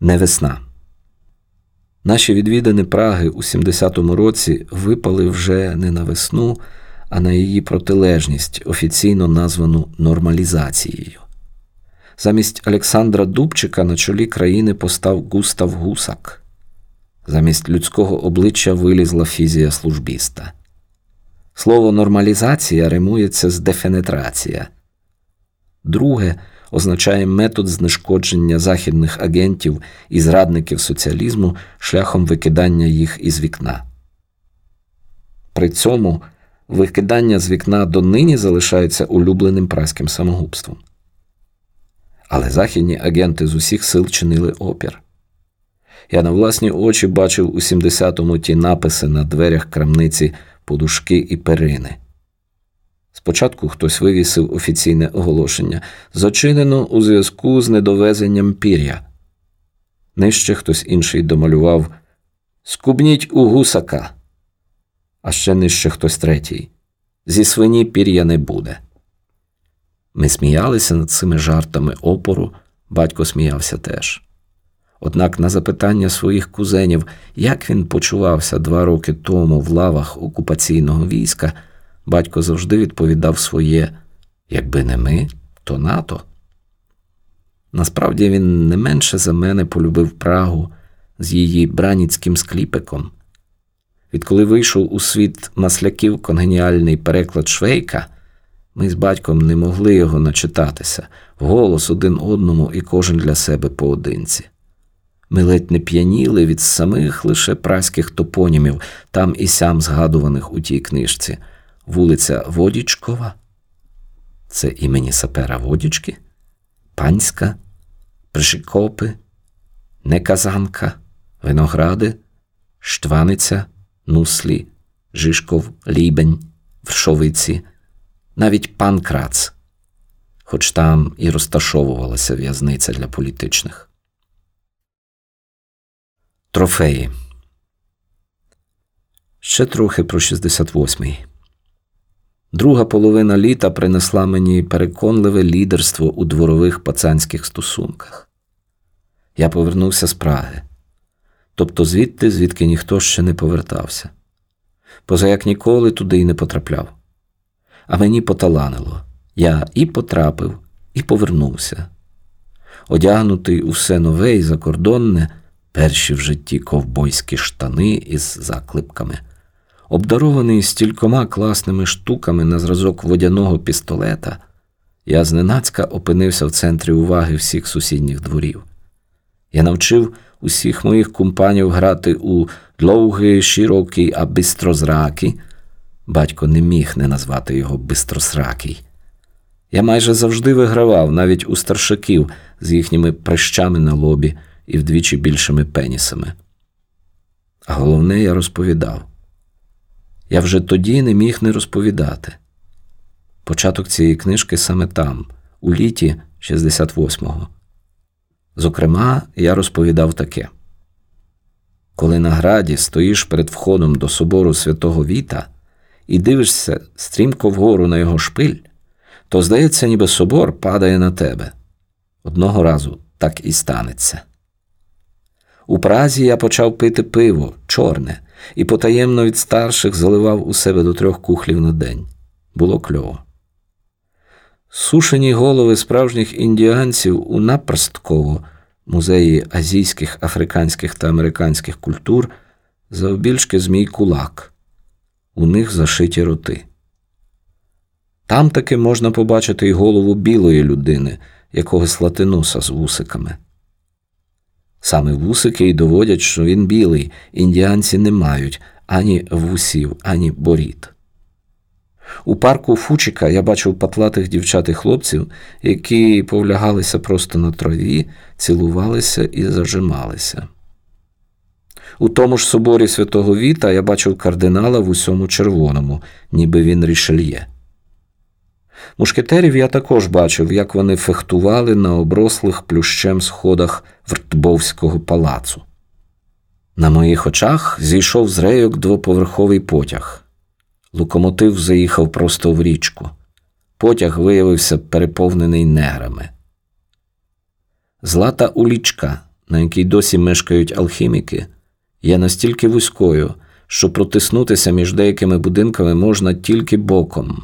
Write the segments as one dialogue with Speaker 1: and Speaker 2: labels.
Speaker 1: Не весна. Наші відвідини Праги у 70-му році випали вже не на весну, а на її протилежність, офіційно названу нормалізацією. Замість Олександра Дубчика на чолі країни постав Густав Гусак. Замість людського обличчя вилізла фізія службіста. Слово нормалізація римується з дефенетрація. Друге означає метод знешкодження західних агентів і зрадників соціалізму шляхом викидання їх із вікна. При цьому викидання з вікна донині залишається улюбленим праським самогубством. Але західні агенти з усіх сил чинили опір. Я на власні очі бачив у 70-му ті написи на дверях крамниці подушки і перини. Спочатку хтось вивісив офіційне оголошення зачинено у зв'язку з недовезенням пір'я. Нижче хтось інший домалював Скубніть у гусака. А ще нижче хтось третій. Зі свині пір'я не буде. Ми сміялися над цими жартами опору, батько сміявся теж. Однак на запитання своїх кузенів, як він почувався два роки тому в лавах окупаційного війська, батько завжди відповідав своє якби не ми, то НАТО. Насправді він не менше за мене полюбив Прагу з її браніцьким скліпиком. Відколи вийшов у світ масляків конгеніальний переклад Швейка, ми з батьком не могли його начитатися вголос один одному і кожен для себе поодинці. Ми ледь не п'яніли від самих лише праських топонімів, там і сям згадуваних у тій книжці. Вулиця Водічкова, це імені сапера Водічки, Панська, Пришикопи, Неказанка, Виногради, Штваниця, Нуслі, Жишков, Лібень, Вршовиці, навіть Панкрац, хоч там і розташовувалася в'язниця для політичних. Трофеї. Ще трохи про 68-й. Друга половина літа принесла мені переконливе лідерство у дворових пацанських стосунках. Я повернувся з Праги, тобто звідти, звідки ніхто ще не повертався. Поза як ніколи туди й не потрапляв. А мені поталанило. Я і потрапив, і повернувся. Одягнутий у все нове і закордонне перші в житті ковбойські штани із заклепками, обдарований стількома класними штуками на зразок водяного пістолета, я зненацька опинився в центрі уваги всіх сусідніх дворів. Я навчив усіх моїх компанів грати у довгий, широкий, а бистрозракий. Батько не міг не назвати його бистросракий. Я майже завжди вигравав навіть у старшаків з їхніми прищами на лобі і вдвічі більшими пенісами. А головне, я розповідав. Я вже тоді не міг не розповідати. Початок цієї книжки саме там, у літі 68-го. Зокрема, я розповідав таке: коли на граді стоїш перед входом до собору святого Віта і дивишся стрімко вгору на його шпиль, то здається, ніби собор падає на тебе. Одного разу так і станеться. У Празі я почав пити пиво, чорне, і потаємно від старших заливав у себе до трьох кухлів на день. Було кльово. Сушені голови справжніх індіанців у Напрстково, музеї азійських, африканських та американських культур, завбільшки змій кулак. У них зашиті роти. Там таки можна побачити й голову білої людини, якогось латиноса з вусиками. Саме вусики й доводять, що він білий, індіанці не мають ані вусів, ані борід. У парку Фучика я бачив патлатих дівчат і хлопців, які повлягалися просто на траві, цілувалися і зажималися. У тому ж соборі святого Віта я бачив кардинала в усьому червоному, ніби він рішельє. Мушкетерів я також бачив, як вони фехтували на оброслих плющем сходах Вртбовського палацу. На моїх очах зійшов з рейок двоповерховий потяг. Локомотив заїхав просто в річку. Потяг виявився переповнений неграми. Злата улічка на якій досі мешкають алхіміки, є настільки вузькою, що протиснутися між деякими будинками можна тільки боком.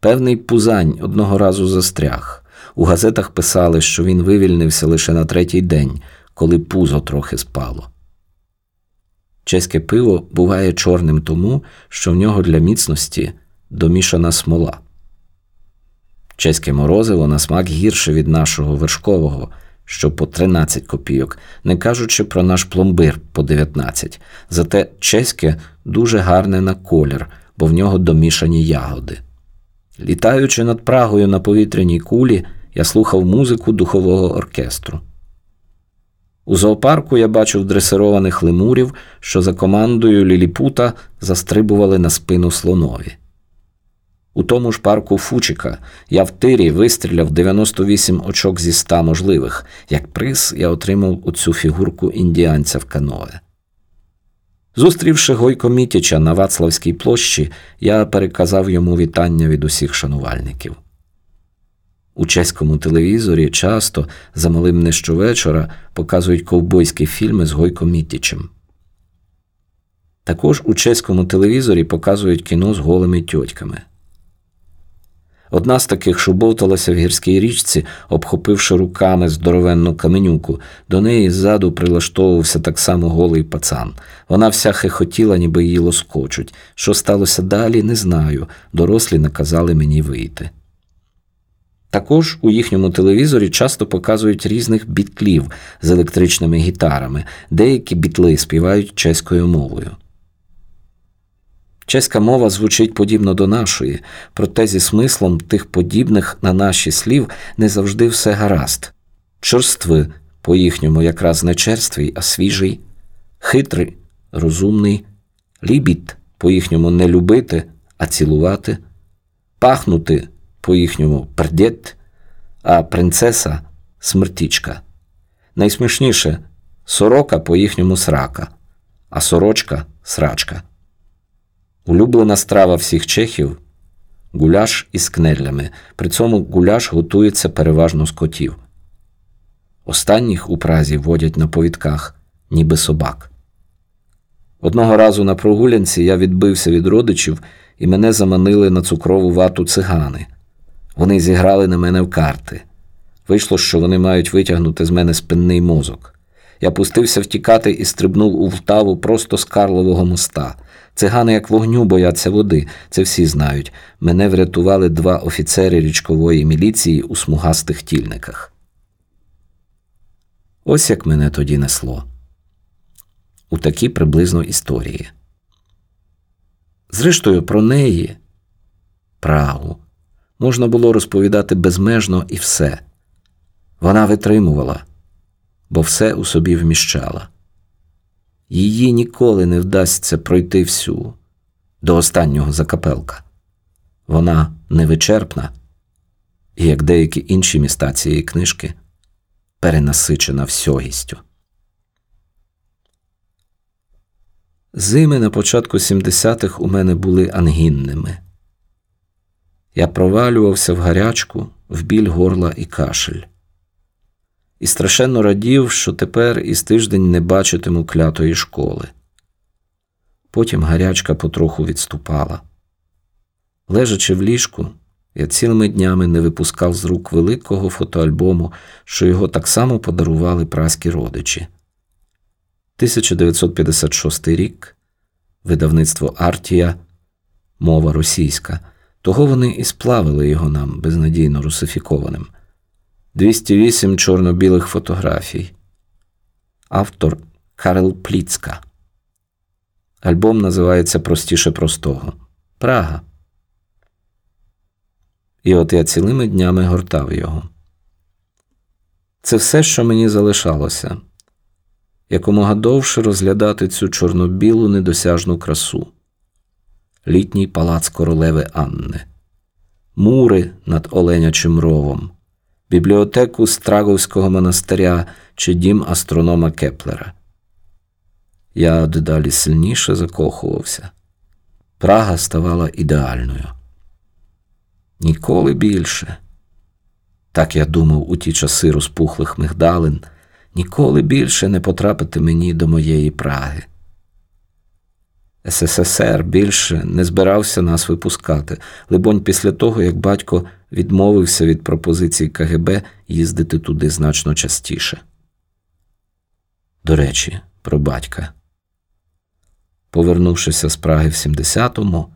Speaker 1: Певний пузань одного разу застряг. У газетах писали, що він вивільнився лише на третій день, коли пузо трохи спало. Чеське пиво буває чорним тому, що в нього для міцності домішана смола. Чеське морозиво на смак гірше від нашого вершкового, що по 13 копійок, не кажучи про наш пломбир по 19. Зате чеське дуже гарне на колір, бо в нього домішані ягоди. Літаючи над Прагою на повітряній кулі, я слухав музику духового оркестру. У зоопарку я бачив дресированих лемурів, що за командою Ліліпута застрибували на спину слонові. У тому ж парку Фучика я в тирі вистріляв 98 очок зі 100 можливих. Як приз я отримав оцю фігурку індіанця в каное. Зустрівши Гойко Мітіча на Вацлавській площі, я переказав йому вітання від усіх шанувальників. У чеському телевізорі часто за малим не щовечора показують ковбойські фільми з Гойко Мітічем. Також у чеському телевізорі показують кіно з голими тьотьками. Одна з таких, що бовталася в гірській річці, обхопивши руками здоровенну каменюку, до неї ззаду прилаштовувався так само голий пацан. Вона вся хихотіла, ніби її лоскочуть. Що сталося далі, не знаю. Дорослі наказали мені вийти. Також у їхньому телевізорі часто показують різних бітлів з електричними гітарами, деякі бітли співають чеською мовою. Чеська мова звучить подібно до нашої, проте зі смислом тих подібних на наші слів не завжди все гаразд. Чорстви, по їхньому якраз не черствий, а свіжий, хитрий, розумний, лібіт по їхньому не любити, а цілувати, пахнути по їхньому пердєт, а принцеса смертічка. Найсмішніше сорока по їхньому срака, а сорочка срачка. Улюблена страва всіх чехів гуляш із кнеллями. При цьому гуляш готується переважно з котів. Останніх у празі водять на повідках, ніби собак. Одного разу на прогулянці я відбився від родичів і мене заманили на цукрову вату цигани. Вони зіграли на мене в карти. Вийшло, що вони мають витягнути з мене спинний мозок. Я пустився втікати і стрибнув у Втаву просто з Карлового моста. Цигани, як вогню, бояться води, це всі знають. Мене врятували два офіцери річкової міліції у смугастих тільниках. Ось як мене тоді несло. У такі приблизно історії. Зрештою, про неї, Прагу, можна було розповідати безмежно і все. Вона витримувала, бо все у собі вміщала. Її ніколи не вдасться пройти всю до останнього закапелка. Вона невичерпна, і, як деякі інші міста цієї книжки, перенасичена всьогістю. Зими на початку 70-х у мене були ангінними. Я провалювався в гарячку, в біль горла і кашель і страшенно радів, що тепер із тиждень не бачитиму клятої школи. Потім гарячка потроху відступала. Лежачи в ліжку, я цілими днями не випускав з рук великого фотоальбому, що його так само подарували праські родичі. 1956 рік, видавництво Артія, мова російська, того вони і сплавили його нам безнадійно русифікованим. 208 чорно-білих фотографій. Автор Карл Пліцка. Альбом називається Простіше простого Прага. І от я цілими днями гортав його. Це все, що мені залишалося якомога довше розглядати цю чорно-білу недосяжну красу, літній палац королеви Анни, мури над Оленячим ровом бібліотеку Страговського монастиря чи дім астронома Кеплера. Я дедалі сильніше закохувався. Прага ставала ідеальною. Ніколи більше. Так я думав у ті часи розпухлих мигдалин, ніколи більше не потрапити мені до моєї Праги. СССР більше не збирався нас випускати, либонь, після того, як батько відмовився від пропозиції КГБ їздити туди значно частіше. До речі, про батька. Повернувшися з Праги в 70-му,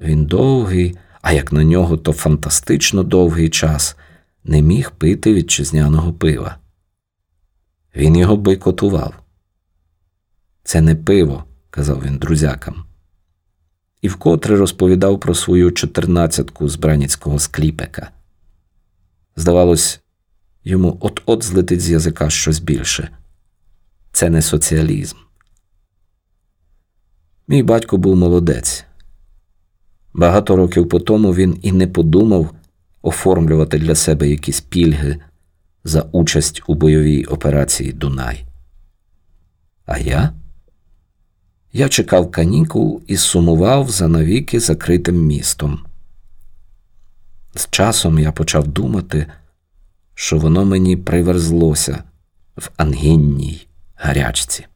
Speaker 1: він довгий, а як на нього, то фантастично довгий час не міг пити вітчизняного пива. Він його бойкотував. Це не пиво, казав він друзякам. І вкотре розповідав про свою чотирнадцятку з браніцького скліпека. Здавалось, йому от-от злетить з язика щось більше. Це не соціалізм. Мій батько був молодець. Багато років по тому він і не подумав оформлювати для себе якісь пільги за участь у бойовій операції Дунай. А я? Я чекав канікул і сумував за навіки закритим містом. З часом я почав думати, що воно мені приверзлося в ангінній гарячці.